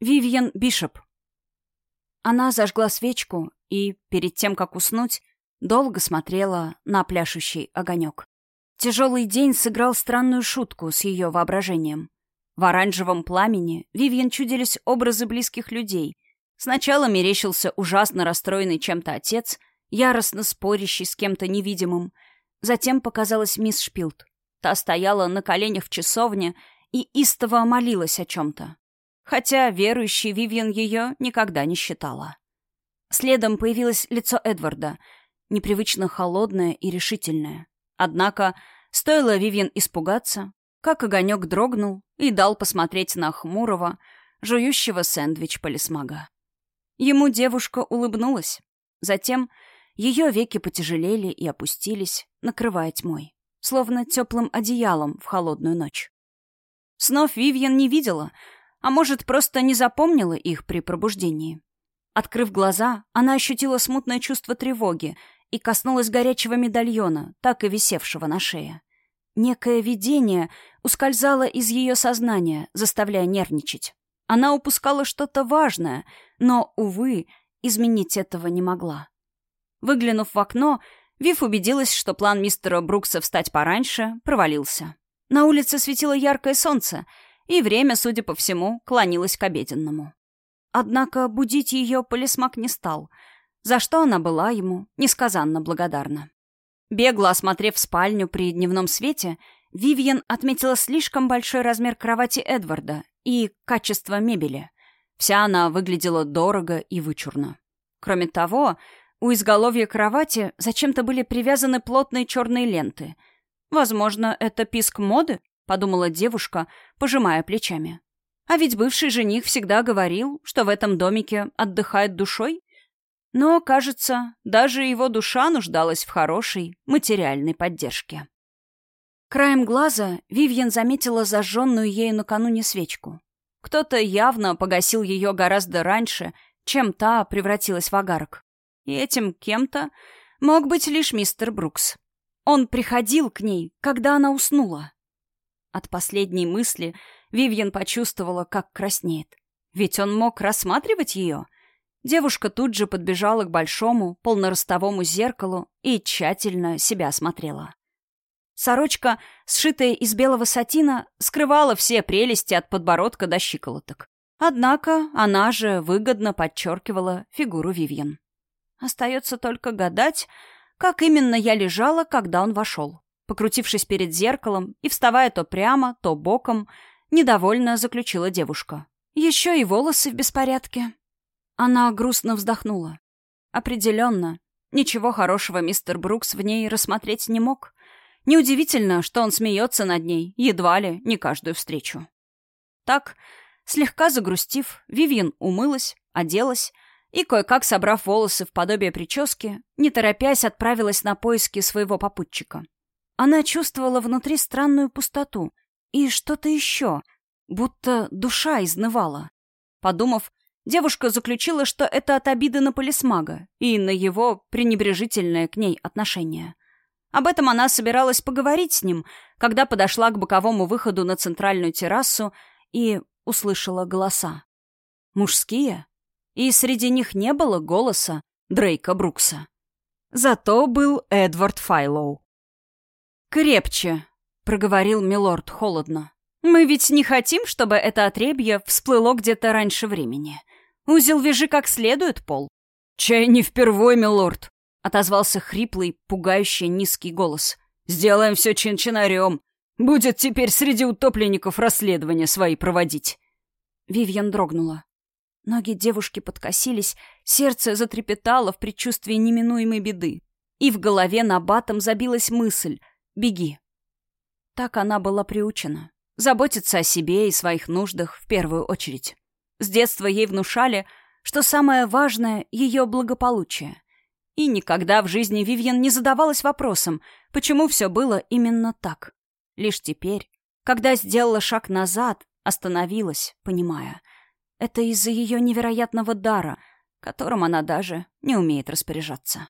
Вивьен Бишоп. Она зажгла свечку и, перед тем, как уснуть, долго смотрела на пляшущий огонек. Тяжелый день сыграл странную шутку с ее воображением. В оранжевом пламени Вивьен чудились образы близких людей. Сначала мерещился ужасно расстроенный чем-то отец, яростно спорящий с кем-то невидимым. Затем показалась мисс Шпилт. Та стояла на коленях в часовне и истово молилась о чем-то хотя верующей Вивьен ее никогда не считала. Следом появилось лицо Эдварда, непривычно холодное и решительное. Однако, стоило Вивьен испугаться, как огонек дрогнул и дал посмотреть на хмурого, жующего сэндвич полисмага. Ему девушка улыбнулась. Затем ее веки потяжелели и опустились, накрывая тьмой, словно теплым одеялом в холодную ночь. Снов Вивьен не видела — а может, просто не запомнила их при пробуждении. Открыв глаза, она ощутила смутное чувство тревоги и коснулась горячего медальона, так и висевшего на шее. Некое видение ускользало из ее сознания, заставляя нервничать. Она упускала что-то важное, но, увы, изменить этого не могла. Выглянув в окно, Вив убедилась, что план мистера Брукса встать пораньше провалился. На улице светило яркое солнце — и время, судя по всему, клонилось к обеденному. Однако будить ее полисмак не стал, за что она была ему несказанно благодарна. Бегло осмотрев спальню при дневном свете, Вивьен отметила слишком большой размер кровати Эдварда и качество мебели. Вся она выглядела дорого и вычурно. Кроме того, у изголовья кровати зачем-то были привязаны плотные черные ленты. Возможно, это писк моды? Подумала девушка, пожимая плечами. А ведь бывший жених всегда говорил, что в этом домике отдыхает душой. Но, кажется, даже его душа нуждалась в хорошей материальной поддержке. Краем глаза Вивьен заметила зажженную ею накануне свечку. Кто-то явно погасил ее гораздо раньше, чем та превратилась в огарок. И этим кем-то мог быть лишь мистер Брукс. Он приходил к ней, когда она уснула. От последней мысли Вивьен почувствовала, как краснеет. Ведь он мог рассматривать ее. Девушка тут же подбежала к большому, полноростовому зеркалу и тщательно себя осмотрела. Сорочка, сшитая из белого сатина, скрывала все прелести от подбородка до щиколоток. Однако она же выгодно подчеркивала фигуру Вивьен. Остается только гадать, как именно я лежала, когда он вошел. Покрутившись перед зеркалом и вставая то прямо, то боком, недовольно заключила девушка. Еще и волосы в беспорядке. Она грустно вздохнула. Определенно, ничего хорошего мистер Брукс в ней рассмотреть не мог. Неудивительно, что он смеется над ней, едва ли не каждую встречу. Так, слегка загрустив, Вивьен умылась, оделась и, кое-как собрав волосы в подобие прически, не торопясь отправилась на поиски своего попутчика. Она чувствовала внутри странную пустоту и что-то еще, будто душа изнывала. Подумав, девушка заключила, что это от обиды на полисмага и на его пренебрежительное к ней отношение. Об этом она собиралась поговорить с ним, когда подошла к боковому выходу на центральную террасу и услышала голоса. Мужские. И среди них не было голоса Дрейка Брукса. Зато был Эдвард Файлоу. «Крепче», — проговорил милорд холодно. «Мы ведь не хотим, чтобы это отребье всплыло где-то раньше времени. Узел вяжи как следует, Пол». «Чай не впервой, милорд», — отозвался хриплый, пугающий низкий голос. «Сделаем все чин-чинарем. Будет теперь среди утопленников расследования свои проводить». Вивьен дрогнула. Ноги девушки подкосились, сердце затрепетало в предчувствии неминуемой беды. И в голове на батом забилась мысль — Беги. Так она была приучена. Заботиться о себе и своих нуждах в первую очередь. С детства ей внушали, что самое важное — ее благополучие. И никогда в жизни Вивьен не задавалась вопросом, почему все было именно так. Лишь теперь, когда сделала шаг назад, остановилась, понимая. Это из-за ее невероятного дара, которым она даже не умеет распоряжаться.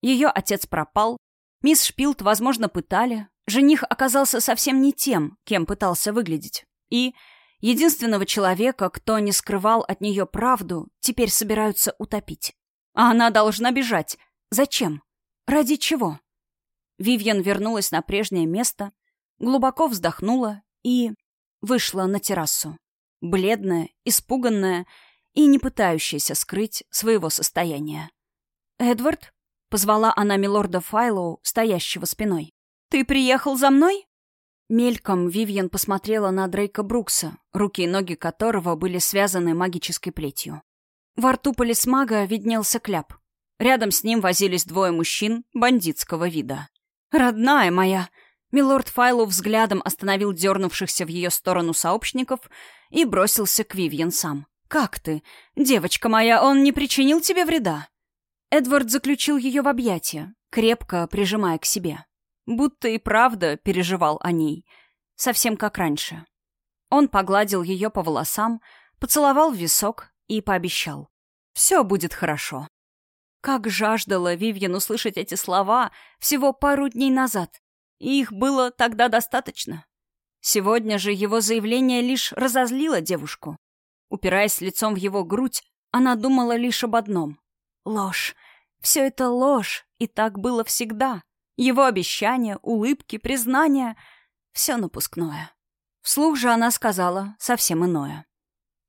Ее отец пропал, Мисс Шпилт, возможно, пытали. Жених оказался совсем не тем, кем пытался выглядеть. И Единственного человека, кто не скрывал от нее правду, теперь собираются утопить. А она должна бежать. Зачем? Ради чего? Вивьен вернулась на прежнее место, глубоко вздохнула и вышла на террасу. Бледная, испуганная и не пытающаяся скрыть своего состояния. «Эдвард?» — позвала она милорда Файлоу, стоящего спиной. «Ты приехал за мной?» Мельком Вивьен посмотрела на Дрейка Брукса, руки и ноги которого были связаны магической плетью. Во рту полисмага виднелся кляп. Рядом с ним возились двое мужчин бандитского вида. «Родная моя!» Милорд Файлу взглядом остановил дернувшихся в ее сторону сообщников и бросился к Вивьен сам. «Как ты? Девочка моя, он не причинил тебе вреда?» Эдвард заключил ее в объятия, крепко прижимая к себе. Будто и правда переживал о ней. Совсем как раньше. Он погладил ее по волосам, поцеловал в висок и пообещал. «Все будет хорошо». Как жаждала Вивьен услышать эти слова всего пару дней назад. И их было тогда достаточно. Сегодня же его заявление лишь разозлило девушку. Упираясь лицом в его грудь, она думала лишь об одном. Ложь. Все это ложь, и так было всегда. Его обещания, улыбки, признания — все напускное. Вслух же она сказала совсем иное.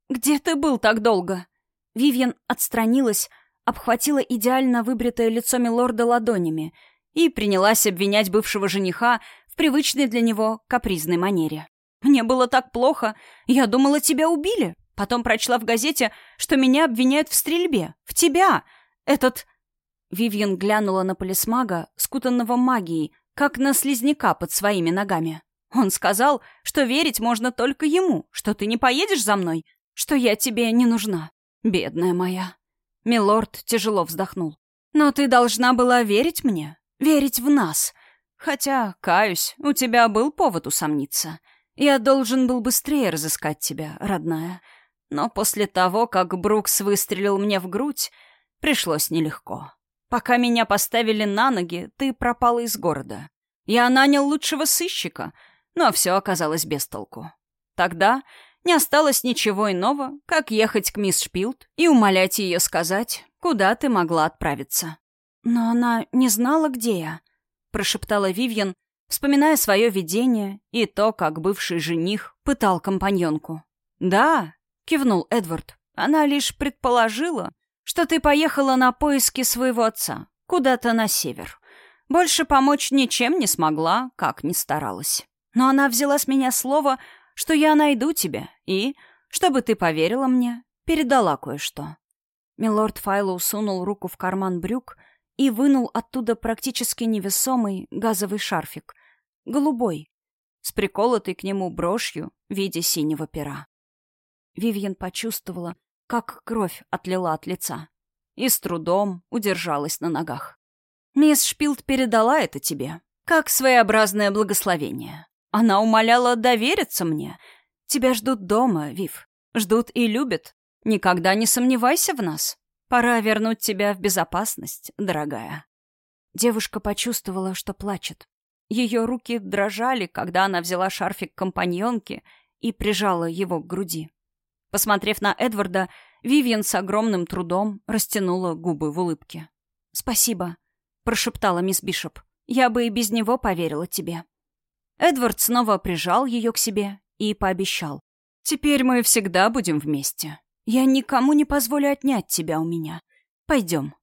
«Где ты был так долго?» Вивьен отстранилась, обхватила идеально выбритое лицо милорда ладонями и принялась обвинять бывшего жениха в привычной для него капризной манере. «Мне было так плохо. Я думала, тебя убили. Потом прочла в газете, что меня обвиняют в стрельбе. В тебя. Этот Вивьен глянула на полисмага, скутанного магией, как на слизняка под своими ногами. Он сказал, что верить можно только ему, что ты не поедешь за мной, что я тебе не нужна. Бедная моя. Милорд тяжело вздохнул. Но ты должна была верить мне, верить в нас. Хотя, каюсь, у тебя был повод усомниться. Я должен был быстрее разыскать тебя, родная. Но после того, как Брукс выстрелил мне в грудь, пришлось нелегко. Пока меня поставили на ноги, ты пропала из города. Я нанял лучшего сыщика, но все оказалось без толку. Тогда не осталось ничего иного, как ехать к мисс Шпилд и умолять ее сказать, куда ты могла отправиться. Но она не знала, где я, прошептала Вивьен, вспоминая свое видение и то, как бывший жених пытал компаньонку. «Да», — кивнул Эдвард, — «она лишь предположила, что ты поехала на поиски своего отца, куда-то на север. Больше помочь ничем не смогла, как ни старалась. Но она взяла с меня слово, что я найду тебя, и, чтобы ты поверила мне, передала кое-что». Милорд Файлоу сунул руку в карман брюк и вынул оттуда практически невесомый газовый шарфик, голубой, с приколотой к нему брошью в виде синего пера. Вивьен почувствовала, как кровь отлила от лица. И с трудом удержалась на ногах. «Мисс Шпилд передала это тебе, как своеобразное благословение. Она умоляла довериться мне. Тебя ждут дома, Вив. Ждут и любят. Никогда не сомневайся в нас. Пора вернуть тебя в безопасность, дорогая». Девушка почувствовала, что плачет. Ее руки дрожали, когда она взяла шарфик компаньонки и прижала его к груди. Посмотрев на Эдварда, Вивьен с огромным трудом растянула губы в улыбке. «Спасибо», — прошептала мисс Бишоп. «Я бы и без него поверила тебе». Эдвард снова прижал ее к себе и пообещал. «Теперь мы всегда будем вместе. Я никому не позволю отнять тебя у меня. Пойдем».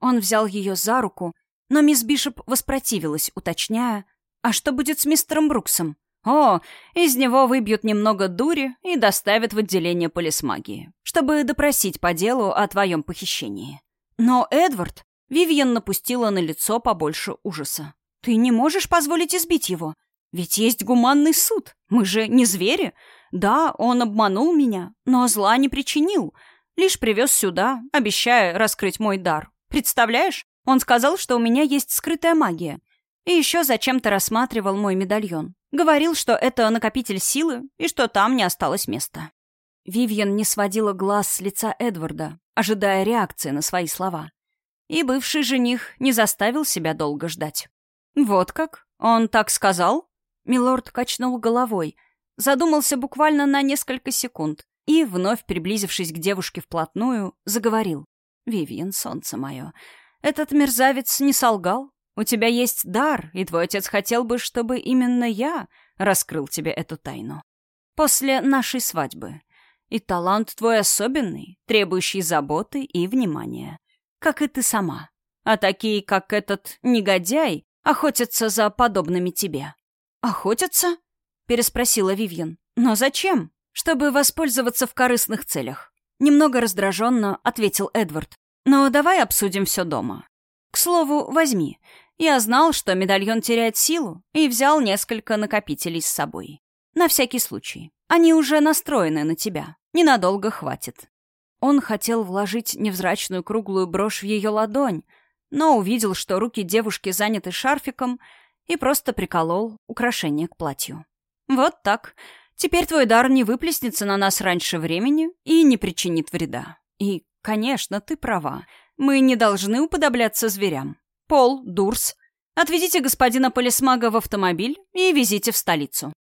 Он взял ее за руку, но мисс Бишоп воспротивилась, уточняя, «А что будет с мистером Бруксом?» О, из него выбьют немного дури и доставят в отделение полисмагии, чтобы допросить по делу о твоем похищении. Но, Эдвард, Вивьен напустила на лицо побольше ужаса. Ты не можешь позволить избить его. Ведь есть гуманный суд. Мы же не звери. Да, он обманул меня, но зла не причинил. Лишь привез сюда, обещая раскрыть мой дар. Представляешь? Он сказал, что у меня есть скрытая магия. И еще зачем-то рассматривал мой медальон. Говорил, что это накопитель силы и что там не осталось места. Вивьен не сводила глаз с лица Эдварда, ожидая реакции на свои слова. И бывший жених не заставил себя долго ждать. «Вот как? Он так сказал?» Милорд качнул головой, задумался буквально на несколько секунд и, вновь приблизившись к девушке вплотную, заговорил. «Вивьен, солнце мое, этот мерзавец не солгал. У тебя есть дар, и твой отец хотел бы, чтобы именно я раскрыл тебе эту тайну. После нашей свадьбы. И талант твой особенный, требующий заботы и внимания. Как и ты сама. А такие, как этот негодяй, охотятся за подобными тебе. «Охотятся?» — переспросила Вивьен. «Но зачем?» «Чтобы воспользоваться в корыстных целях». Немного раздраженно ответил Эдвард. «Но давай обсудим все дома. К слову, возьми. Я знал, что медальон теряет силу, и взял несколько накопителей с собой. На всякий случай. Они уже настроены на тебя. Ненадолго хватит. Он хотел вложить невзрачную круглую брошь в ее ладонь, но увидел, что руки девушки заняты шарфиком, и просто приколол украшение к платью. «Вот так. Теперь твой дар не выплеснется на нас раньше времени и не причинит вреда. И, конечно, ты права. Мы не должны уподобляться зверям. Пол, Дурс, отведите господина полисмага в автомобиль и везите в столицу».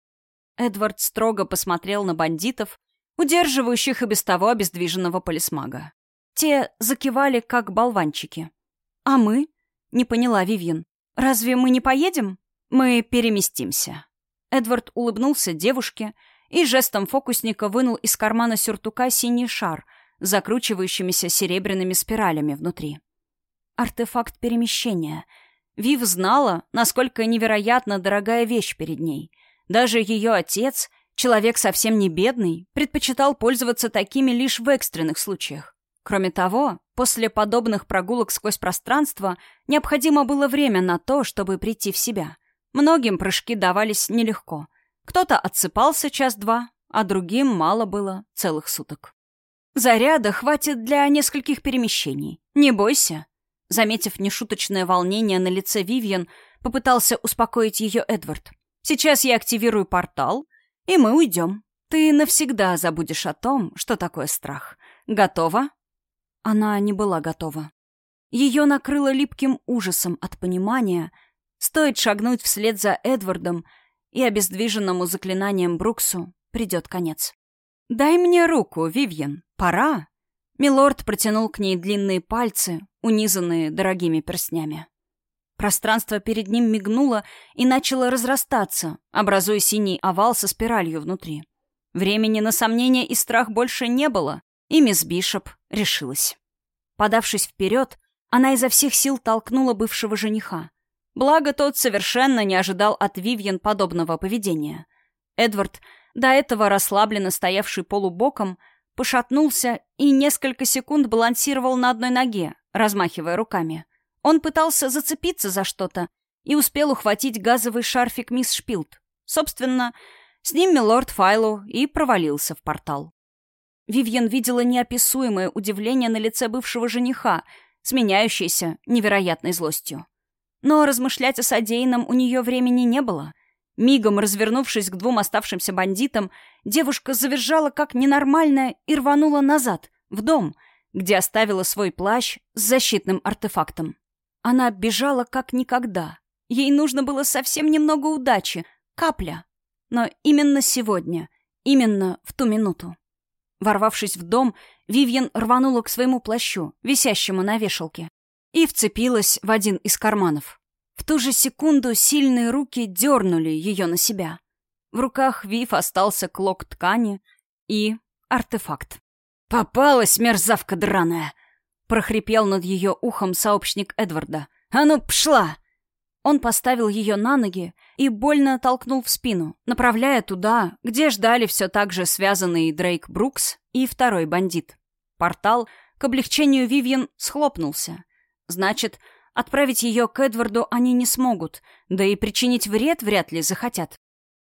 Эдвард строго посмотрел на бандитов, удерживающих и без того обездвиженного полисмага. Те закивали, как болванчики. «А мы?» — не поняла Вивьен. «Разве мы не поедем?» «Мы переместимся». Эдвард улыбнулся девушке и жестом фокусника вынул из кармана сюртука синий шар, закручивающимися серебряными спиралями внутри. Артефакт перемещения. Вив знала, насколько невероятно дорогая вещь перед ней. Даже ее отец, человек совсем не бедный, предпочитал пользоваться такими лишь в экстренных случаях. Кроме того, после подобных прогулок сквозь пространство необходимо было время на то, чтобы прийти в себя. Многим прыжки давались нелегко. Кто-то отсыпался час-два, а другим мало было целых суток. Заряда хватит для нескольких перемещений. Не бойся. Заметив нешуточное волнение на лице Вивьен, попытался успокоить ее Эдвард. Сейчас я активирую портал, и мы уйдем. Ты навсегда забудешь о том, что такое страх. Готова? Она не была готова. Ее накрыло липким ужасом от понимания, стоит шагнуть вслед за Эдвардом, и обездвиженному заклинанием Бруксу придет конец. «Дай мне руку, Вивьен, пора!» Милорд протянул к ней длинные пальцы, унизанные дорогими перстнями. Пространство перед ним мигнуло и начало разрастаться, образуя синий овал со спиралью внутри. Времени на сомнения и страх больше не было, и мисс Бишоп решилась. Подавшись вперед, она изо всех сил толкнула бывшего жениха. Благо, тот совершенно не ожидал от Вивьен подобного поведения. Эдвард, до этого расслабленно стоявший полубоком, пошатнулся и несколько секунд балансировал на одной ноге, размахивая руками. Он пытался зацепиться за что-то и успел ухватить газовый шарфик мисс Шпилд. Собственно, с ним милорд Файлу и провалился в портал. Вивьен видела неописуемое удивление на лице бывшего жениха, сменяющееся невероятной злостью. Но размышлять о содеянном у нее времени не было. Мигом развернувшись к двум оставшимся бандитам, девушка завизжала как ненормальная и рванула назад, в дом, где оставила свой плащ с защитным артефактом. Она бежала как никогда. Ей нужно было совсем немного удачи, капля. Но именно сегодня, именно в ту минуту. Ворвавшись в дом, Вивьен рванула к своему плащу, висящему на вешалке, и вцепилась в один из карманов. В ту же секунду сильные руки дернули ее на себя. В руках Вив остался клок ткани и артефакт. «Попалась, мерзавка драная!» — прохрипел над ее ухом сообщник Эдварда. «А ну, пшла!» Он поставил ее на ноги и больно толкнул в спину, направляя туда, где ждали все так же связанные Дрейк Брукс и второй бандит. Портал, к облегчению Вивьен, схлопнулся. Значит, отправить ее к Эдварду они не смогут, да и причинить вред вряд ли захотят.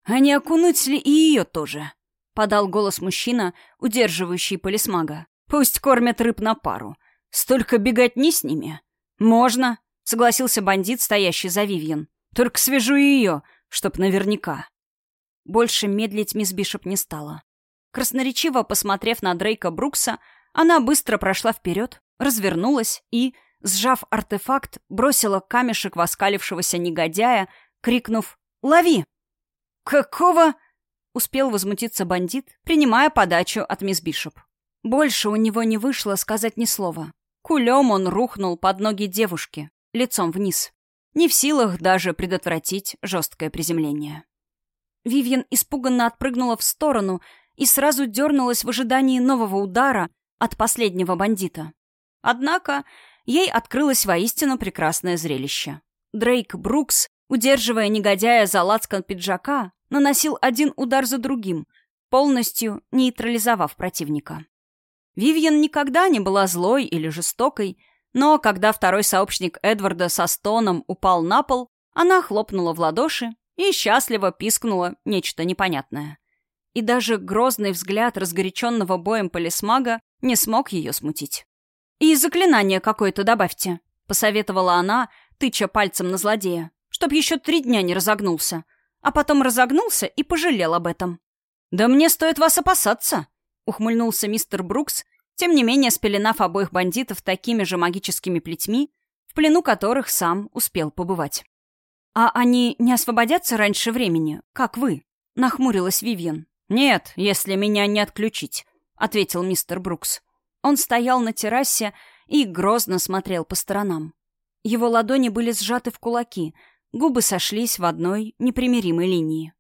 «А не окунуть ли и ее тоже?» — подал голос мужчина, удерживающий полисмага. «Пусть кормят рыб на пару. Столько бегать не с ними». «Можно», согласился бандит, стоящий за Вивьен. «Только свяжу ее, чтоб наверняка». Больше медлить мисс Бишоп не стала. Красноречиво посмотрев на Дрейка Брукса, она быстро прошла вперед, развернулась и, сжав артефакт, бросила камешек в оскалившегося негодяя, крикнув «Лови!». «Какого?» успел возмутиться бандит, принимая подачу от мисс Бишоп. Больше у него не вышло сказать ни слова. Кулем он рухнул под ноги девушки, лицом вниз. Не в силах даже предотвратить жесткое приземление. Вивьен испуганно отпрыгнула в сторону и сразу дернулась в ожидании нового удара от последнего бандита. Однако ей открылось воистину прекрасное зрелище. Дрейк Брукс, удерживая негодяя за лацкан пиджака, наносил один удар за другим, полностью нейтрализовав противника. Вивьен никогда не была злой или жестокой, но когда второй сообщник Эдварда со стоном упал на пол, она хлопнула в ладоши и счастливо пискнула нечто непонятное. И даже грозный взгляд разгоряченного боем полисмага не смог ее смутить. «И заклинание какое-то добавьте», — посоветовала она, тыча пальцем на злодея, чтоб еще три дня не разогнулся. А потом разогнулся и пожалел об этом. «Да мне стоит вас опасаться», — ухмыльнулся мистер Брукс, тем не менее спеленав обоих бандитов такими же магическими плетьми, в плену которых сам успел побывать. «А они не освободятся раньше времени, как вы?» — нахмурилась Вивьен. «Нет, если меня не отключить», — ответил мистер Брукс. Он стоял на террасе и грозно смотрел по сторонам. Его ладони были сжаты в кулаки, губы сошлись в одной непримиримой линии.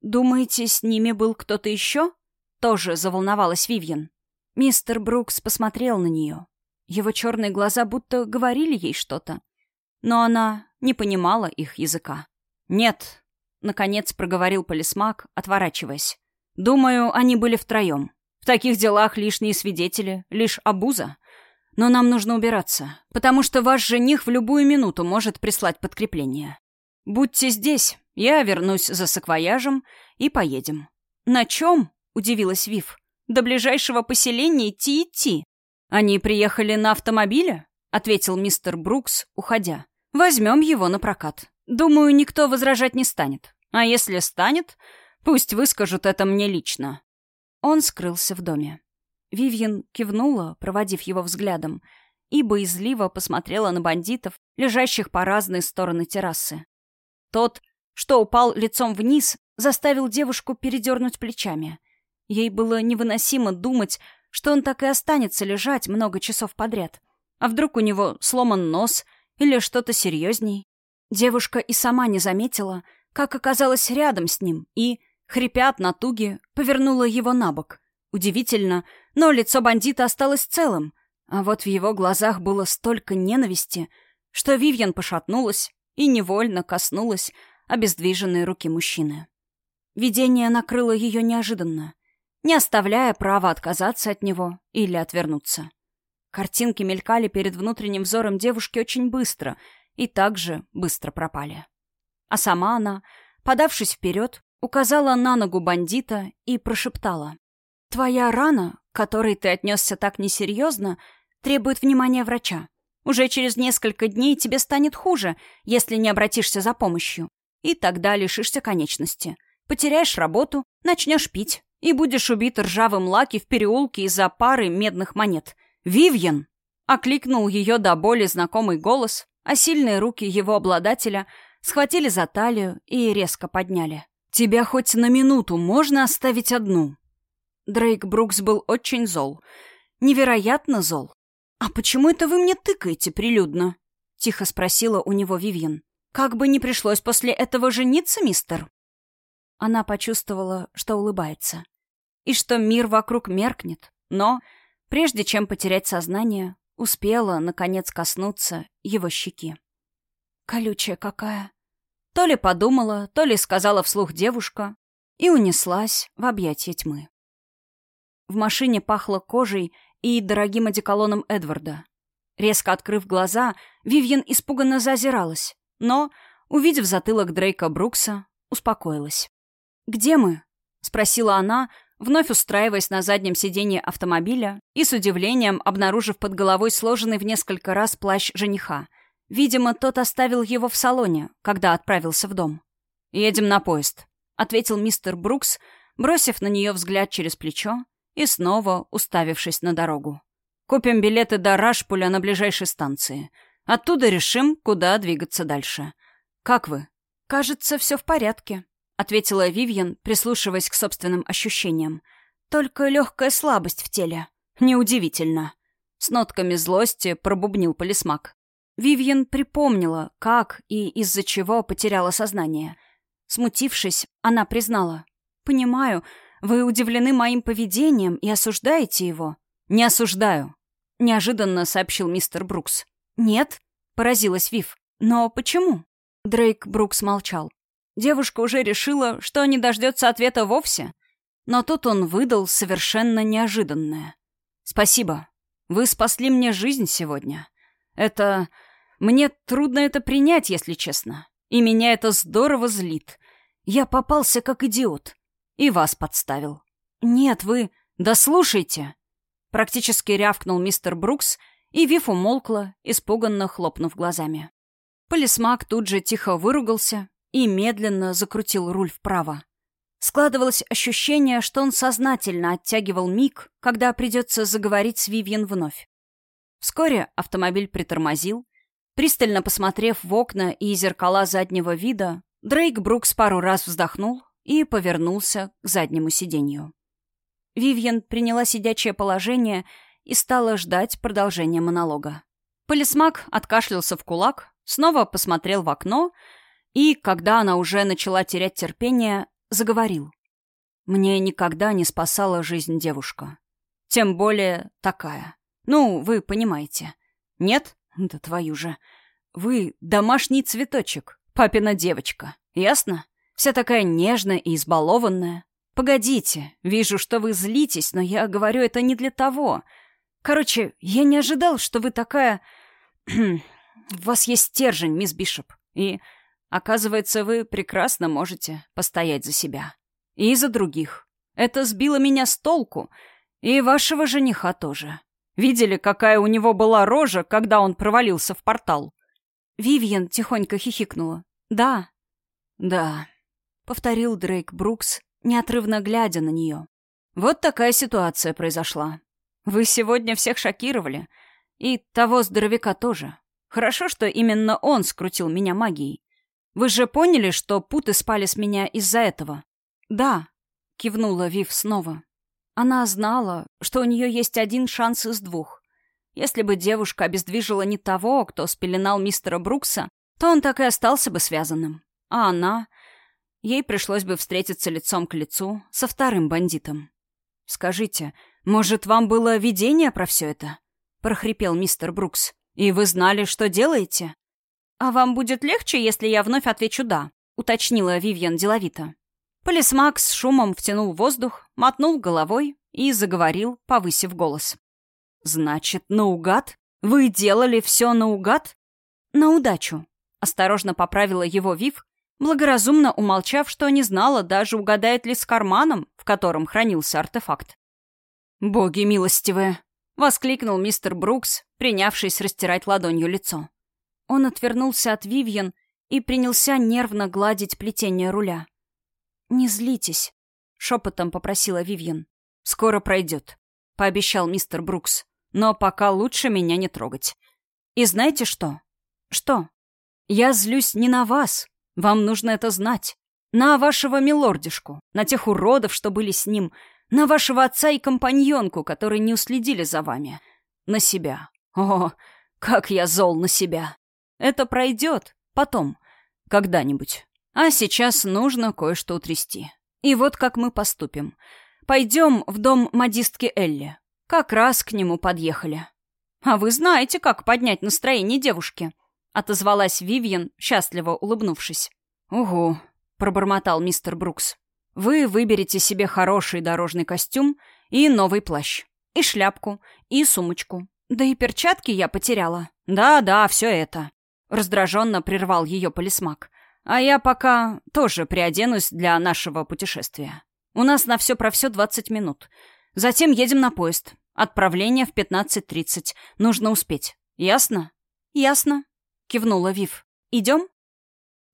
«Думаете, с ними был кто-то еще?» Тоже заволновалась Вивьен. Мистер Брукс посмотрел на нее. Его черные глаза будто говорили ей что-то. Но она не понимала их языка. «Нет», — наконец проговорил полисмак, отворачиваясь. «Думаю, они были втроем. В таких делах лишние свидетели — лишь обуза. Но нам нужно убираться, потому что ваш жених в любую минуту может прислать подкрепление. Будьте здесь, я вернусь за саквояжем и поедем». «На чем?» — удивилась Вив. «До ближайшего поселения идти-идти». «Они приехали на автомобиле?» — ответил мистер Брукс, уходя. «Возьмем его на прокат. Думаю, никто возражать не станет. А если станет, пусть выскажут это мне лично. Он скрылся в доме. Вивьен кивнула, проводив его взглядом, и боязливо посмотрела на бандитов, лежащих по разные стороны террасы. Тот, что упал лицом вниз, заставил девушку передернуть плечами. Ей было невыносимо думать, что он так и останется лежать много часов подряд. А вдруг у него сломан нос или что-то серьезней? Девушка и сама не заметила, как оказалась рядом с ним и, хрипя от натуги, повернула его на бок. Удивительно, но лицо бандита осталось целым, а вот в его глазах было столько ненависти, что Вивьен пошатнулась и невольно коснулась обездвиженной руки мужчины. Видение накрыло ее неожиданно, не оставляя права отказаться от него или отвернуться. Картинки мелькали перед внутренним взором девушки очень быстро и также быстро пропали. А сама она, подавшись вперед, указала на ногу бандита и прошептала. «Твоя рана, которой ты отнесся так несерьезно, требует внимания врача. Уже через несколько дней тебе станет хуже, если не обратишься за помощью. И тогда лишишься конечности. Потеряешь работу, начнешь пить и будешь убит ржавым лаки в переулке из-за пары медных монет. «Вивьен!» — окликнул ее до боли знакомый голос, а сильные руки его обладателя схватили за талию и резко подняли. «Тебя хоть на минуту можно оставить одну?» Дрейк Брукс был очень зол. Невероятно зол. «А почему это вы мне тыкаете прилюдно?» — тихо спросила у него Вивьен. «Как бы не пришлось после этого жениться, мистер?» Она почувствовала, что улыбается. И что мир вокруг меркнет. Но, прежде чем потерять сознание, успела, наконец, коснуться его щеки. «Колючая какая!» То ли подумала, то ли сказала вслух девушка и унеслась в объятия тьмы. В машине пахло кожей и дорогим одеколоном Эдварда. Резко открыв глаза, Вивьен испуганно зазиралась, но, увидев затылок Дрейка Брукса, успокоилась. «Где мы?» — спросила она, вновь устраиваясь на заднем сиденье автомобиля и с удивлением обнаружив под головой сложенный в несколько раз плащ жениха — Видимо, тот оставил его в салоне, когда отправился в дом. «Едем на поезд», — ответил мистер Брукс, бросив на нее взгляд через плечо и снова уставившись на дорогу. «Купим билеты до Рашпуля на ближайшей станции. Оттуда решим, куда двигаться дальше. Как вы?» «Кажется, все в порядке», —— ответила Вивьен, прислушиваясь к собственным ощущениям. «Только легкая слабость в теле. Неудивительно». С нотками злости пробубнил полисмак. Вивьен припомнила, как и из-за чего потеряла сознание. Смутившись, она признала. «Понимаю, вы удивлены моим поведением и осуждаете его». «Не осуждаю», — неожиданно сообщил мистер Брукс. «Нет?» — поразилась Вив. «Но почему?» Дрейк Брукс молчал. Девушка уже решила, что не дождется ответа вовсе. Но тут он выдал совершенно неожиданное. «Спасибо. Вы спасли мне жизнь сегодня. Это... Мне трудно это принять, если честно. И меня это здорово злит. Я попался как идиот. И вас подставил. Нет, вы... Да слушайте!» Практически рявкнул мистер Брукс, и Виф умолкла, испуганно хлопнув глазами. Полисмак тут же тихо выругался и медленно закрутил руль вправо. Складывалось ощущение, что он сознательно оттягивал миг, когда придется заговорить с Вивьен вновь. Вскоре автомобиль притормозил. Пристально посмотрев в окна и зеркала заднего вида, Дрейк Брукс пару раз вздохнул и повернулся к заднему сиденью. Вивьен приняла сидячее положение и стала ждать продолжения монолога. Полисмак откашлялся в кулак, снова посмотрел в окно и, когда она уже начала терять терпение, заговорил. «Мне никогда не спасала жизнь девушка. Тем более такая. Ну, вы понимаете. Нет? Да твою же. Вы домашний цветочек, папина девочка. Ясно? Вся такая нежная и избалованная. Погодите, вижу, что вы злитесь, но я говорю это не для того. Короче, я не ожидал, что вы такая... У вас есть стержень, мисс Бишоп. И Оказывается, вы прекрасно можете постоять за себя. И за других. Это сбило меня с толку. И вашего жениха тоже. Видели, какая у него была рожа, когда он провалился в портал? Вивьен тихонько хихикнула. «Да». «Да», — повторил Дрейк Брукс, неотрывно глядя на нее. «Вот такая ситуация произошла. Вы сегодня всех шокировали. И того здоровяка тоже. Хорошо, что именно он скрутил меня магией. Вы же поняли, что путы спали с меня из-за этого?» «Да», — кивнула Вив снова. Она знала, что у нее есть один шанс из двух. Если бы девушка обездвижила не того, кто спеленал мистера Брукса, то он так и остался бы связанным. А она... Ей пришлось бы встретиться лицом к лицу со вторым бандитом. «Скажите, может, вам было видение про все это?» — прохрипел мистер Брукс. «И вы знали, что делаете?» «А вам будет легче, если я вновь отвечу «да», — уточнила Вивьен деловито. Полисмак с шумом втянул воздух, мотнул головой и заговорил, повысив голос. «Значит, наугад? Вы делали все наугад?» «На удачу», — осторожно поправила его Вив, благоразумно умолчав, что не знала, даже угадает ли с карманом, в котором хранился артефакт. «Боги милостивые!» — воскликнул мистер Брукс, принявшись растирать ладонью лицо. Он отвернулся от Вивьен и принялся нервно гладить плетение руля. «Не злитесь», — шепотом попросила Вивьен. «Скоро пройдет», — пообещал мистер Брукс. «Но пока лучше меня не трогать. И знаете что? Что? Я злюсь не на вас. Вам нужно это знать. На вашего милордишку, на тех уродов, что были с ним, на вашего отца и компаньонку, которые не уследили за вами. На себя. О, как я зол на себя. Это пройдет. Потом. Когда-нибудь. А сейчас нужно кое-что утрясти. И вот как мы поступим. Пойдем в дом модистки Элли. Как раз к нему подъехали. А вы знаете, как поднять настроение девушки? Отозвалась Вивьен, счастливо улыбнувшись. «Угу», — пробормотал мистер Брукс. «Вы выберете себе хороший дорожный костюм и новый плащ. И шляпку, и сумочку. Да и перчатки я потеряла. Да-да, все это. Раздраженно прервал ее полисмак. А я пока тоже приоденусь для нашего путешествия. У нас на все про все 20 минут. Затем едем на поезд. Отправление в 15.30. Нужно успеть. Ясно? Ясно. Кивнула Вив. Идем?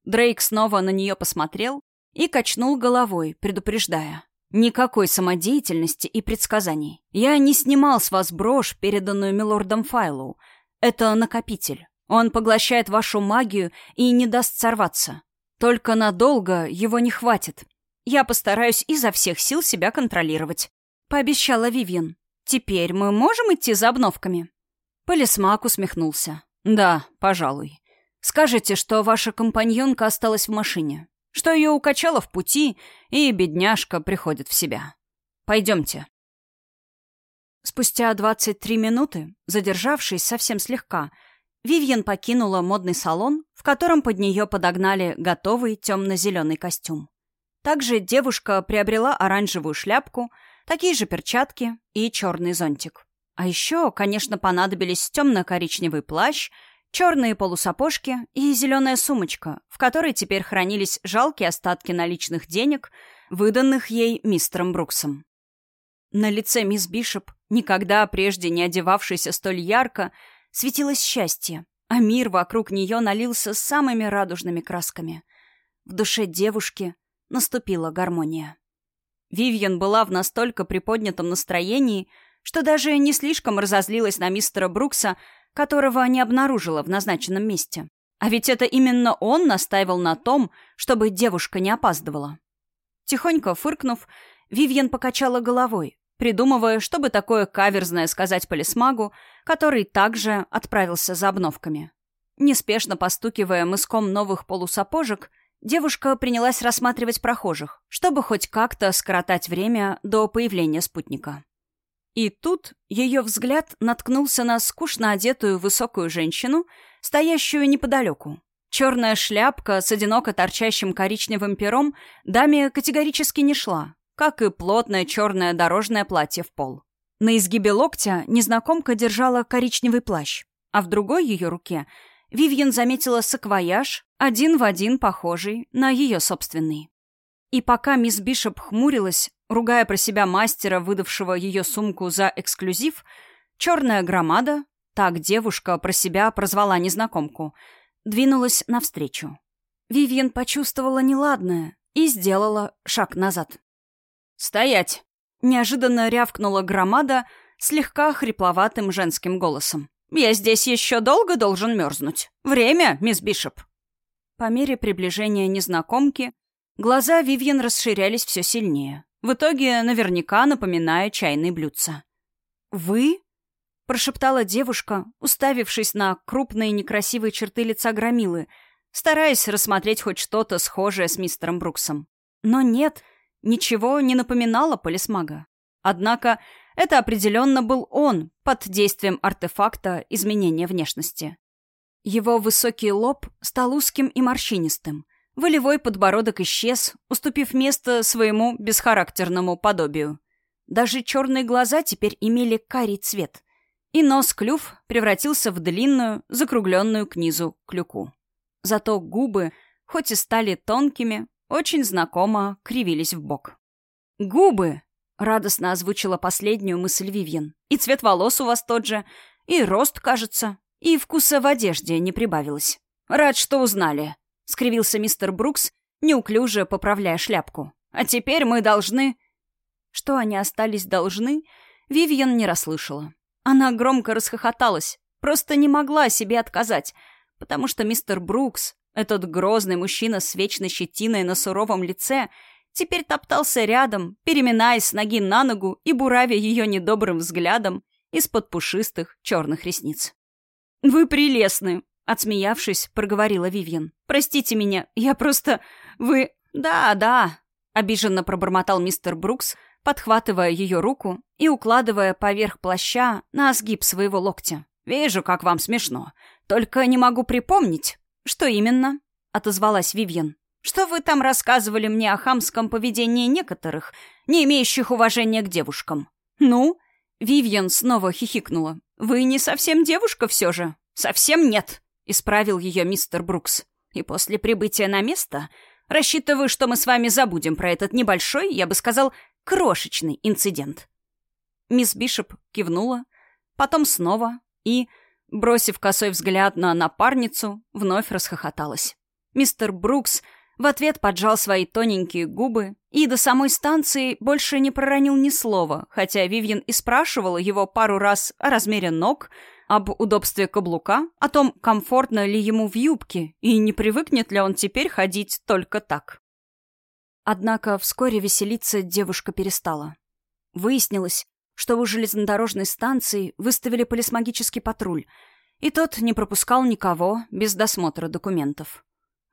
Дрейк снова на нее посмотрел и качнул головой, предупреждая. Никакой самодеятельности и предсказаний. Я не снимал с вас брошь, переданную милордом Файлоу. Это накопитель. Он поглощает вашу магию и не даст сорваться. Только надолго его не хватит. Я постараюсь изо всех сил себя контролировать», — пообещала Вивьен. «Теперь мы можем идти за обновками?» Полисмак усмехнулся. «Да, пожалуй. Скажите, что ваша компаньонка осталась в машине, что ее укачало в пути, и бедняжка приходит в себя. Пойдемте». Спустя 23 минуты, задержавшись совсем слегка, Вивьен покинула модный салон, в котором под нее подогнали готовый темно-зеленый костюм. Также девушка приобрела оранжевую шляпку, такие же перчатки и черный зонтик. А еще, конечно, понадобились темно-коричневый плащ, черные полусапожки и зеленая сумочка, в которой теперь хранились жалкие остатки наличных денег, выданных ей мистером Бруксом. На лице мисс Бишоп, никогда прежде не одевавшейся столь ярко, светилось счастье, а мир вокруг нее налился самыми радужными красками. В душе девушки наступила гармония. Вивьен была в настолько приподнятом настроении, что даже не слишком разозлилась на мистера Брукса, которого не обнаружила в назначенном месте. А ведь это именно он настаивал на том, чтобы девушка не опаздывала. Тихонько фыркнув, Вивьен покачала головой, придумывая, чтобы такое каверзное сказать полисмагу, который также отправился за обновками. Неспешно постукивая мыском новых полусапожек, девушка принялась рассматривать прохожих, чтобы хоть как-то скоротать время до появления спутника. И тут ее взгляд наткнулся на скучно одетую высокую женщину, стоящую неподалеку. Черная шляпка с одиноко торчащим коричневым пером даме категорически не шла, как и плотное черное дорожное платье в пол. На изгибе локтя незнакомка держала коричневый плащ, а в другой ее руке Вивьен заметила саквояж, один в один похожий на ее собственный. И пока мисс Бишоп хмурилась, ругая про себя мастера, выдавшего ее сумку за эксклюзив, черная громада, так девушка про себя прозвала незнакомку, двинулась навстречу. Вивьен почувствовала неладное и сделала шаг назад. «Стоять!» — неожиданно рявкнула громада слегка хрипловатым женским голосом. «Я здесь еще долго должен мерзнуть. Время, мисс Бишоп!» По мере приближения незнакомки глаза Вивьен расширялись все сильнее, в итоге наверняка напоминая чайные блюдца. «Вы?» — прошептала девушка, уставившись на крупные некрасивые черты лица громилы, стараясь рассмотреть хоть что-то схожее с мистером Бруксом. Но нет, ничего не напоминало полисмага. Однако это определенно был он под действием артефакта изменения внешности. Его высокий лоб стал узким и морщинистым. Волевой подбородок исчез, уступив место своему бесхарактерному подобию. Даже черные глаза теперь имели карий цвет. И нос-клюв превратился в длинную, закругленную к низу клюку. Зато губы, хоть и стали тонкими, очень знакомо кривились в бок. «Губы!» — радостно озвучила последнюю мысль Вивьен. «И цвет волос у вас тот же, и рост, кажется, и вкуса в одежде не прибавилось. Рад, что узнали», — скривился мистер Брукс, неуклюже поправляя шляпку. «А теперь мы должны...» Что они остались должны, Вивьен не расслышала. Она громко расхохоталась, просто не могла себе отказать, потому что мистер Брукс, этот грозный мужчина с вечной щетиной на суровом лице теперь топтался рядом, переминаясь с ноги на ногу и буравя ее недобрым взглядом из-под пушистых черных ресниц. «Вы прелестны!» — отсмеявшись, проговорила Вивьен. «Простите меня, я просто... Вы... Да, да!» — обиженно пробормотал мистер Брукс, подхватывая ее руку и укладывая поверх плаща на сгиб своего локтя. «Вижу, как вам смешно. Только не могу припомнить, «Что именно?» — отозвалась Вивьен. «Что вы там рассказывали мне о хамском поведении некоторых, не имеющих уважения к девушкам?» «Ну?» — Вивьен снова хихикнула. «Вы не совсем девушка все же?» «Совсем нет», — исправил ее мистер Брукс. «И после прибытия на место рассчитываю, что мы с вами забудем про этот небольшой, я бы сказал, крошечный инцидент». Мисс Бишоп кивнула, потом снова и Бросив косой взгляд на напарницу, вновь расхохоталась. Мистер Брукс в ответ поджал свои тоненькие губы и до самой станции больше не проронил ни слова, хотя Вивьен и спрашивала его пару раз о размере ног, об удобстве каблука, о том, комфортно ли ему в юбке и не привыкнет ли он теперь ходить только так. Однако вскоре веселиться девушка перестала. Выяснилось, что у железнодорожной станции выставили полисмагический патруль, и тот не пропускал никого без досмотра документов.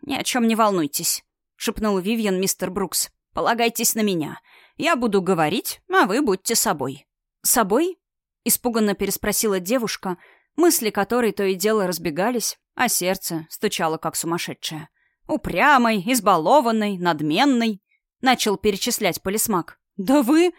«Ни о чем не волнуйтесь», — шепнул Вивьен мистер Брукс. «Полагайтесь на меня. Я буду говорить, а вы будьте собой». «Собой?» — испуганно переспросила девушка, мысли которой то и дело разбегались, а сердце стучало как сумасшедшее. «Упрямой, избалованной, надменной», — начал перечислять полисмак. «Да вы...»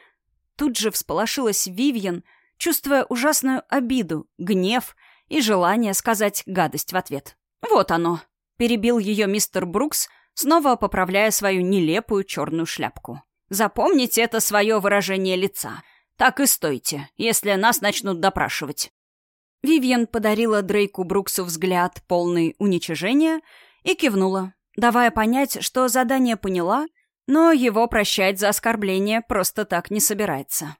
Тут же всполошилась Вивьен, чувствуя ужасную обиду, гнев и желание сказать гадость в ответ. «Вот оно!» — перебил ее мистер Брукс, снова поправляя свою нелепую черную шляпку. «Запомните это свое выражение лица. Так и стойте, если нас начнут допрашивать». Вивьен подарила Дрейку Бруксу взгляд, полный уничижения, и кивнула, давая понять, что задание поняла — но его прощать за оскорбление просто так не собирается.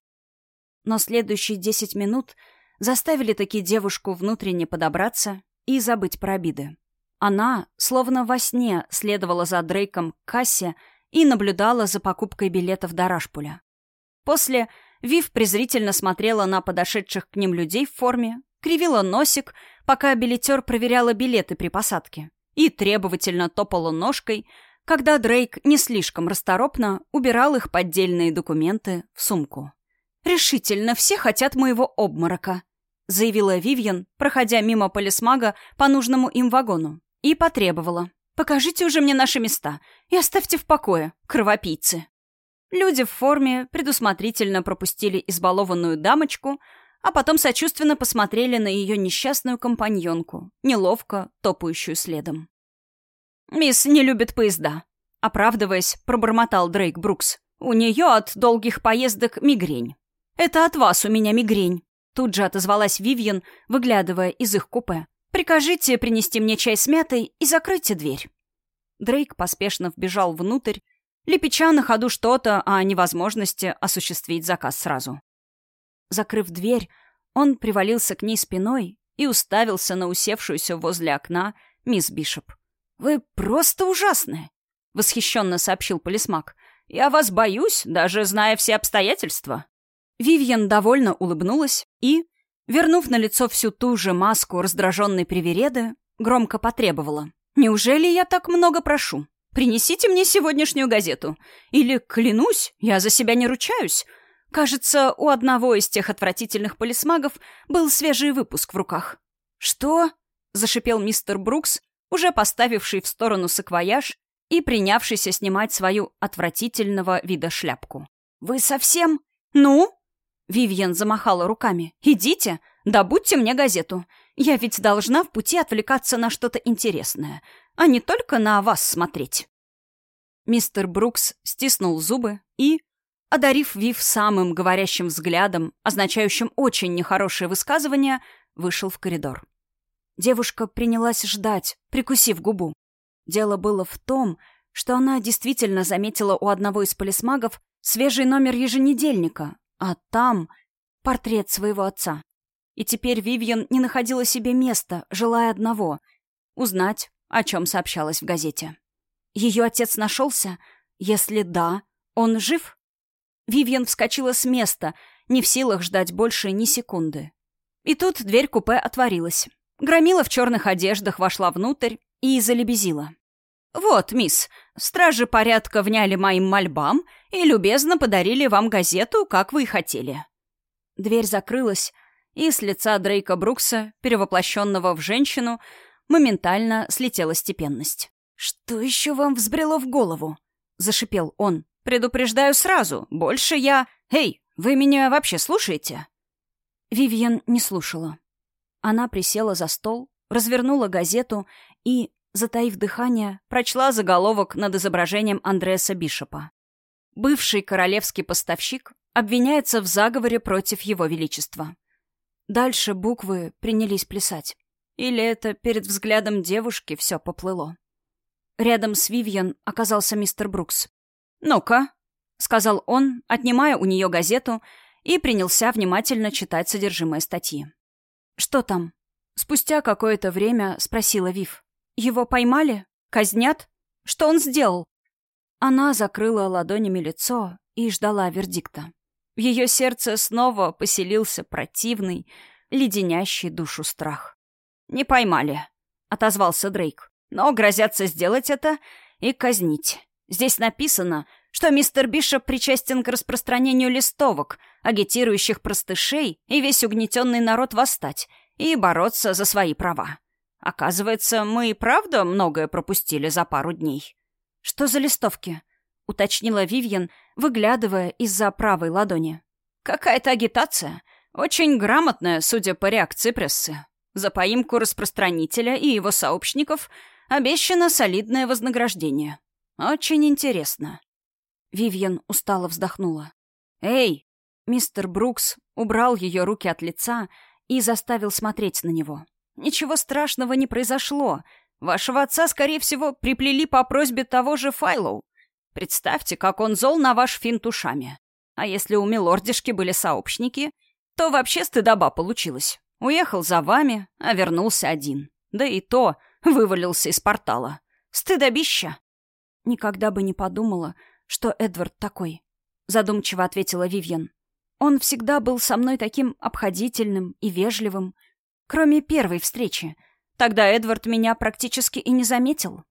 Но следующие десять минут заставили таки девушку внутренне подобраться и забыть про обиды. Она, словно во сне, следовала за Дрейком к кассе и наблюдала за покупкой билетов до Рашпуля. После Вив презрительно смотрела на подошедших к ним людей в форме, кривила носик, пока билетер проверяла билеты при посадке, и требовательно топала ножкой, когда Дрейк не слишком расторопно убирал их поддельные документы в сумку. «Решительно, все хотят моего обморока», — заявила Вивьен, проходя мимо полисмага по нужному им вагону, и потребовала. «Покажите уже мне наши места и оставьте в покое, кровопийцы». Люди в форме предусмотрительно пропустили избалованную дамочку, а потом сочувственно посмотрели на ее несчастную компаньонку, неловко топающую следом. «Мисс не любит поезда», — оправдываясь, пробормотал Дрейк Брукс. «У нее от долгих поездок мигрень». «Это от вас у меня мигрень», — тут же отозвалась Вивьен, выглядывая из их купе. «Прикажите принести мне чай с мятой и закройте дверь». Дрейк поспешно вбежал внутрь, лепеча на ходу что-то о невозможности осуществить заказ сразу. Закрыв дверь, он привалился к ней спиной и уставился на усевшуюся возле окна мисс Бишоп. «Вы просто ужасны!» — восхищенно сообщил полисмак. «Я вас боюсь, даже зная все обстоятельства». Вивьен довольно улыбнулась и, вернув на лицо всю ту же маску раздраженной привереды, громко потребовала. «Неужели я так много прошу? Принесите мне сегодняшнюю газету. Или, клянусь, я за себя не ручаюсь. Кажется, у одного из тех отвратительных полисмагов был свежий выпуск в руках». «Что?» — зашипел мистер Брукс, уже поставивший в сторону саквояж и принявшийся снимать свою отвратительного вида шляпку. «Вы совсем? Ну?» Вивьен замахала руками. «Идите, добудьте мне газету. Я ведь должна в пути отвлекаться на что-то интересное, а не только на вас смотреть». Мистер Брукс стиснул зубы и, одарив Вив самым говорящим взглядом, означающим очень нехорошее высказывание, вышел в коридор. Девушка принялась ждать, прикусив губу. Дело было в том, что она действительно заметила у одного из полисмагов свежий номер еженедельника, а там портрет своего отца. И теперь Вивьен не находила себе места, желая одного — узнать, о чем сообщалось в газете. Ее отец нашелся? Если да, он жив? Вивьен вскочила с места, не в силах ждать больше ни секунды. И тут дверь купе отворилась. Громила в черных одеждах вошла внутрь и залебезила. «Вот, мисс, стражи порядка вняли моим мольбам и любезно подарили вам газету, как вы и хотели». Дверь закрылась, и с лица Дрейка Брукса, перевоплощенного в женщину, моментально слетела степенность. «Что еще вам взбрело в голову?» — зашипел он. «Предупреждаю сразу, больше я... Эй, вы меня вообще слушаете?» Вивьен не слушала. Она присела за стол, развернула газету и, затаив дыхание, прочла заголовок над изображением Андреаса Бишопа. Бывший королевский поставщик обвиняется в заговоре против его величества. Дальше буквы принялись плясать. Или это перед взглядом девушки все поплыло. Рядом с Вивьен оказался мистер Брукс. «Ну-ка», — сказал он, отнимая у нее газету, и принялся внимательно читать содержимое статьи. «Что там?» Спустя какое-то время спросила Вив. «Его поймали? Казнят? Что он сделал?» Она закрыла ладонями лицо и ждала вердикта. В ее сердце снова поселился противный, леденящий душу страх. «Не поймали», — отозвался Дрейк. «Но грозятся сделать это и казнить. Здесь написано, что мистер Бишоп причастен к распространению листовок, агитирующих простышей и весь угнетенный народ восстать и бороться за свои права. Оказывается, мы и правда многое пропустили за пару дней. «Что за листовки?» — уточнила Вивьен, выглядывая из-за правой ладони. «Какая-то агитация. Очень грамотная, судя по реакции прессы. За поимку распространителя и его сообщников обещано солидное вознаграждение. Очень интересно». Вивьен устало вздохнула. «Эй!» Мистер Брукс убрал ее руки от лица и заставил смотреть на него. «Ничего страшного не произошло. Вашего отца, скорее всего, приплели по просьбе того же Файлоу. Представьте, как он зол на ваш финт ушами. А если у милордишки были сообщники, то вообще стыдоба получилась. Уехал за вами, а вернулся один. Да и то вывалился из портала. Стыдобища. Никогда бы не подумала, что Эдвард такой. Задумчиво ответила Вивьен. Он всегда был со мной таким обходительным и вежливым, кроме первой встречи — Тогда Эдвард меня практически и не заметил.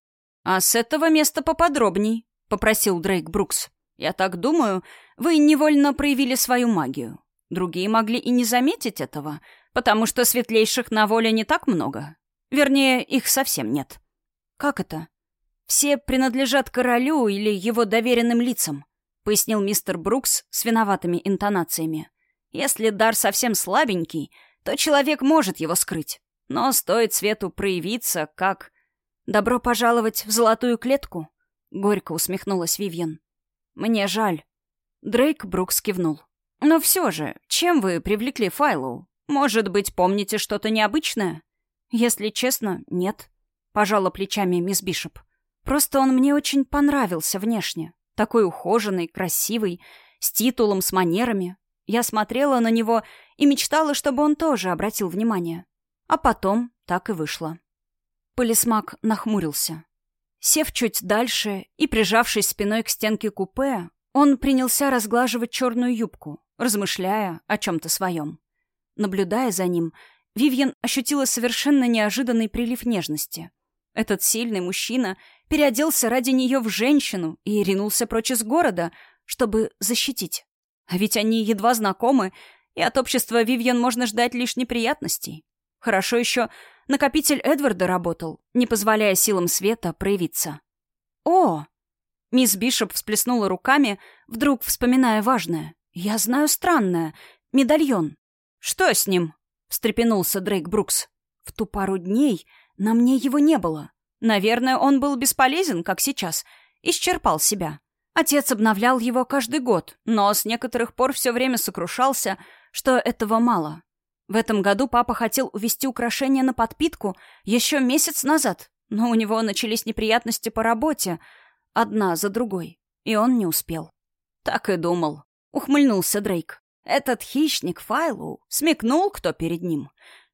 «А с этого места поподробней», — попросил Дрейк Брукс. «Я так думаю, вы невольно проявили свою магию. Другие могли и не заметить этого, потому что светлейших на воле не так много. Вернее, их совсем нет». «Как это?» «Все принадлежат королю или его доверенным лицам», — пояснил мистер Брукс с виноватыми интонациями. «Если дар совсем слабенький, то человек может его скрыть. Но стоит свету проявиться, как... «Добро пожаловать в золотую клетку», — горько усмехнулась Вивьен. «Мне жаль». Дрейк Брукс кивнул. «Но все же, чем вы привлекли Файлоу? Может быть, помните что-то необычное?» «Если честно, нет», — пожала плечами мисс Бишоп. «Просто он мне очень понравился внешне. Такой ухоженный, красивый, с титулом, с манерами. Я смотрела на него и мечтала, чтобы он тоже обратил внимание. А потом так и вышло. Полисмак нахмурился. Сев чуть дальше и прижавшись спиной к стенке купе, он принялся разглаживать черную юбку, размышляя о чем-то своем. Наблюдая за ним, Вивьен ощутила совершенно неожиданный прилив нежности. Этот сильный мужчина переоделся ради нее в женщину и ринулся прочь из города, чтобы защитить. А ведь они едва знакомы, и от общества Вивьен можно ждать лишь неприятностей. Хорошо еще накопитель Эдварда работал, не позволяя силам света проявиться. «О!» Мисс Бишоп всплеснула руками, вдруг вспоминая важное. «Я знаю странное. Медальон». «Что с ним?» — встрепенулся Дрейк Брукс. «В ту пару дней на мне его не было. Наверное, он был бесполезен, как сейчас. Исчерпал себя. Отец обновлял его каждый год, но с некоторых пор все время сокрушался, что этого мало. В этом году папа хотел увезти украшения на подпитку еще месяц назад, но у него начались неприятности по работе, одна за другой, и он не успел. Так и думал. Ухмыльнулся Дрейк. Этот хищник Файлу смекнул, кто перед ним.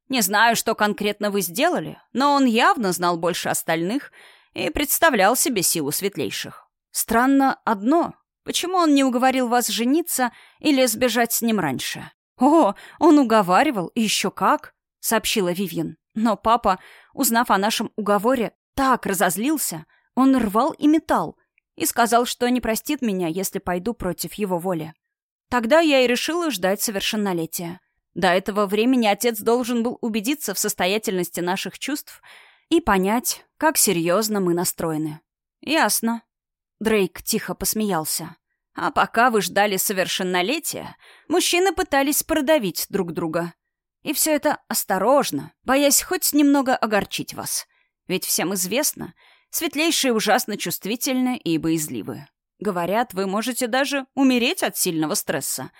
Не знаю, что конкретно вы сделали, но он явно знал больше остальных и представлял себе силу светлейших. Странно одно. Почему он не уговорил вас жениться или сбежать с ним раньше? «О, он уговаривал, и еще как!» — сообщила Вивьен. Но папа, узнав о нашем уговоре, так разозлился, он рвал и метал, и сказал, что не простит меня, если пойду против его воли. Тогда я и решила ждать совершеннолетия. До этого времени отец должен был убедиться в состоятельности наших чувств и понять, как серьезно мы настроены. «Ясно». Дрейк тихо посмеялся. А пока вы ждали совершеннолетия, мужчины пытались продавить друг друга. И все это осторожно, боясь хоть немного огорчить вас. Ведь всем известно, светлейшие ужасно чувствительны и боязливы. Говорят, вы можете даже умереть от сильного стресса.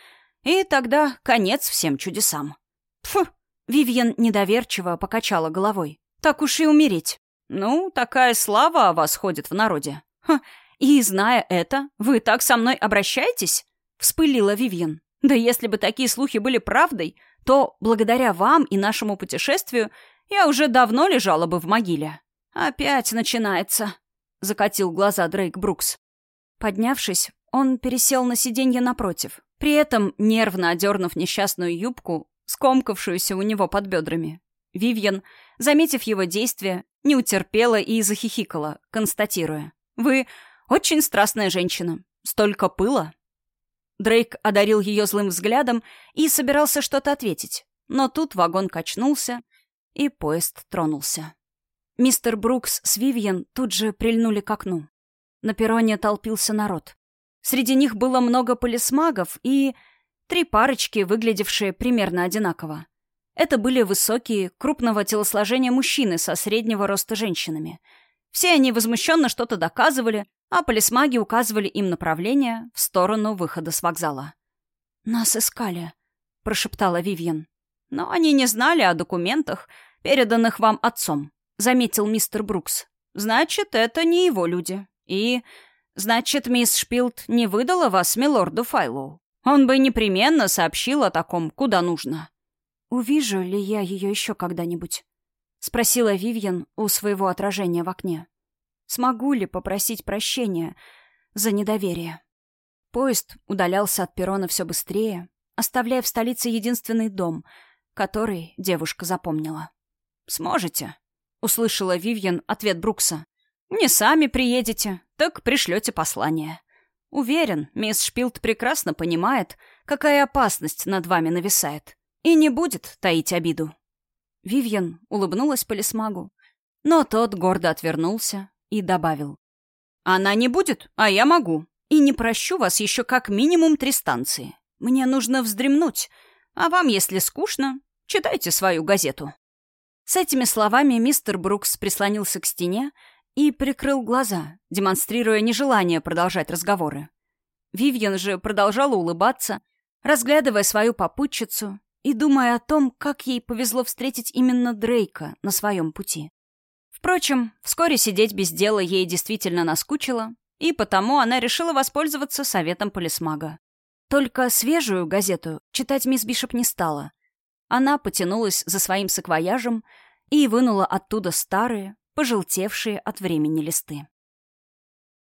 И тогда конец всем чудесам. Фу! Вивьен недоверчиво покачала головой. Так уж и умереть. Ну, такая слава о вас ходит в народе. Ха, «И, зная это, вы так со мной обращаетесь?» — вспылила Вивьен. «Да если бы такие слухи были правдой, то благодаря вам и нашему путешествию я уже давно лежала бы в могиле. Опять начинается, — закатил глаза Дрейк Брукс. Поднявшись, он пересел на сиденье напротив, при этом нервно одернув несчастную юбку, скомкавшуюся у него под бедрами. Вивьен, заметив его действия, не утерпела и захихикала, констатируя. «Вы очень страстная женщина. Столько пыла». Дрейк одарил ее злым взглядом и собирался что-то ответить. Но тут вагон качнулся, и поезд тронулся. Мистер Брукс с Вивьен тут же прильнули к окну. На перроне толпился народ. Среди них было много полисмагов и три парочки, выглядевшие примерно одинаково. Это были высокие, крупного телосложения мужчины со среднего роста женщинами. Все они возмущенно что-то доказывали, а полисмаги указывали им направление в сторону выхода с вокзала. «Нас искали», — прошептала Вивьен. «Но они не знали о документах, переданных вам отцом», — заметил мистер Брукс. «Значит, это не его люди. И, значит, мисс Шпилд не выдала вас милорду Файлоу. Он бы непременно сообщил о таком, куда нужно». «Увижу ли я ее еще когда-нибудь?» — спросила Вивьен у своего отражения в окне. «Смогу ли попросить прощения за недоверие?» Поезд удалялся от перрона все быстрее, оставляя в столице единственный дом, который девушка запомнила. «Сможете?» — услышала Вивьен ответ Брукса. «Не сами приедете, так пришлете послание. Уверен, мисс Шпилд прекрасно понимает, какая опасность над вами нависает и не будет таить обиду. Вивьен улыбнулась полисмагу, но тот гордо отвернулся и добавил. «Она не будет, а я могу. И не прощу вас еще как минимум три станции. Мне нужно вздремнуть, а вам, если скучно, читайте свою газету». С этими словами мистер Брукс прислонился к стене и прикрыл глаза, демонстрируя нежелание продолжать разговоры. Вивьен же продолжала улыбаться, разглядывая свою попутчицу и думая о том, как ей повезло встретить именно Дрейка на своем пути. Впрочем, вскоре сидеть без дела ей действительно наскучило, и потому она решила воспользоваться советом полисмага. Только свежую газету читать мисс Бишоп не стала. Она потянулась за своим саквояжем и вынула оттуда старые, пожелтевшие от времени листы.